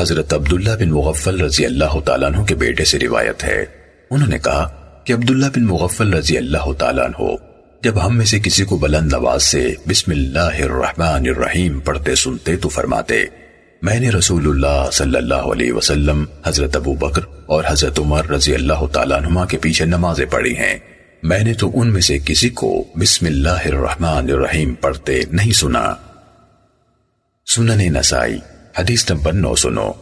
حضرت عبداللہ بن مغفل رضی اللہ تعالیٰ عنہ کے بیٹے سے روایت ہے۔ انہوں نے کہا کہ عبداللہ بن مغفل رضی اللہ تعالیٰ عنہ جب ہم میں سے کسی کو بلند نواز سے بسم اللہ الرحمن الرحیم پڑھتے سنتے تو فرماتے، میں نے رسول اللہ صلی اللہ علیہ وسلم، حضرت ابو بکر اور حضرت عمر رضی اللہ تعالیٰ عنہ کے پیچھے نمازیں پڑھی ہیں۔ میں نے تو ان میں سے کسی کو بسم اللہ الرحمن الرحیم پڑھتے نہیں سنا۔ سنن نسائی حدیث نمبر نو سنو